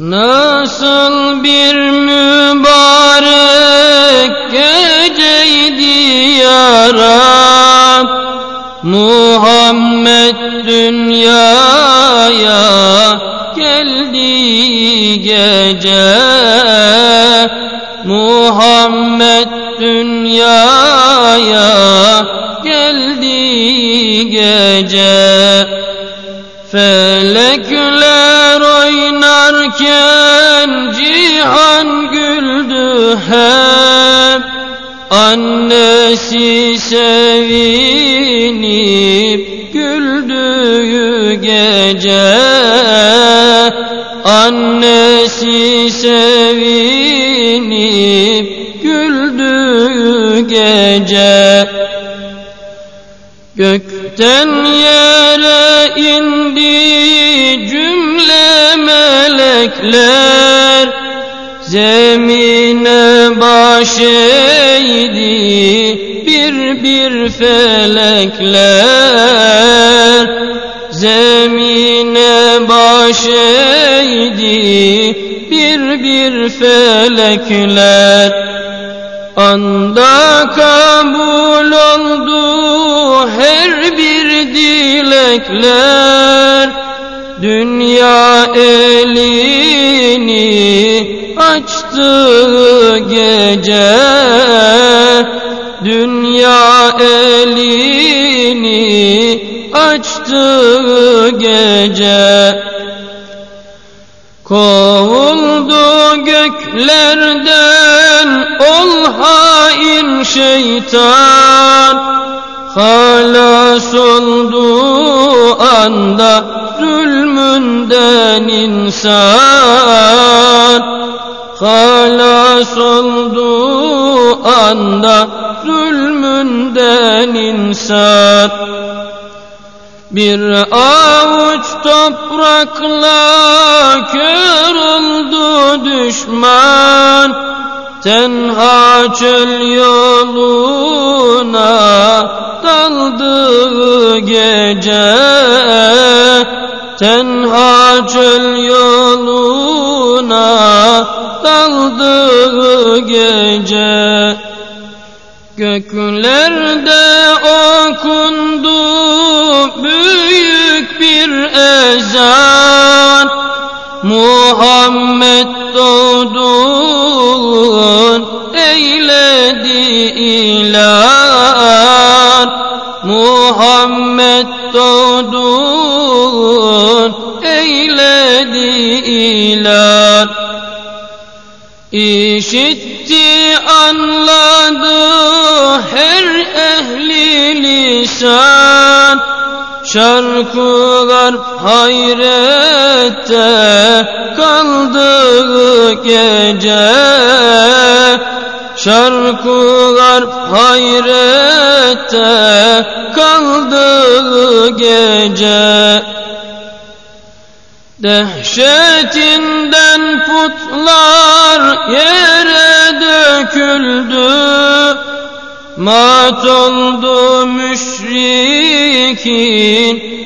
Nasıl bir mübarek geceydi ya Rab. Muhammed dünyaya geldi gece. Muhammed dünyaya geldi gece. Felekler oynarken cihan güldü hep. Annesi sevinip güldüğü gece Annesi sevinip güldüğü gece Gökten yere indi cümle melekler Zemine baş eğdi bir bir felekler Zemine baş eğdi bir bir felekler. Anda kabul oldu her bir dilekler Dünya elini açtı gece. Dünya elini açtı gece. Kovuldu göklerden ol hain şeytan. Halas oldu anda zulmünden insan? Halas oldu anda zulmünden insan. Bir avuç toprakla kör oldu düşman Tenha çöl yoluna daldı gece. Tenha çöl yoluna daldı gece. Göklerde okundu büyük bir ezan. Muhammed doğdun ilan Muhammed doğdun eyledi ilan İşitti anladı her ehli lisan. Şarkılar hayrette kaldı gece Şarkılar hayrette kaldı gece. Dehşetinden putlar yere döküldü. Mat oldu müşrikin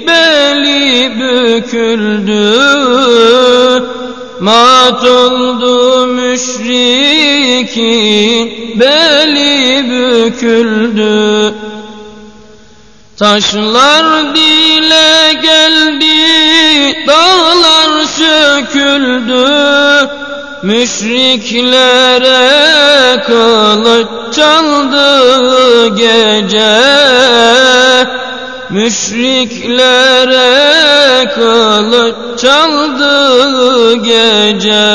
beli büküldü Mat oldu müşrikin beli büküldü. Taşlar dile geldi, dağlar söküldü. Müşriklere kılıç çaldı gece Müşriklere kılıç çaldı gece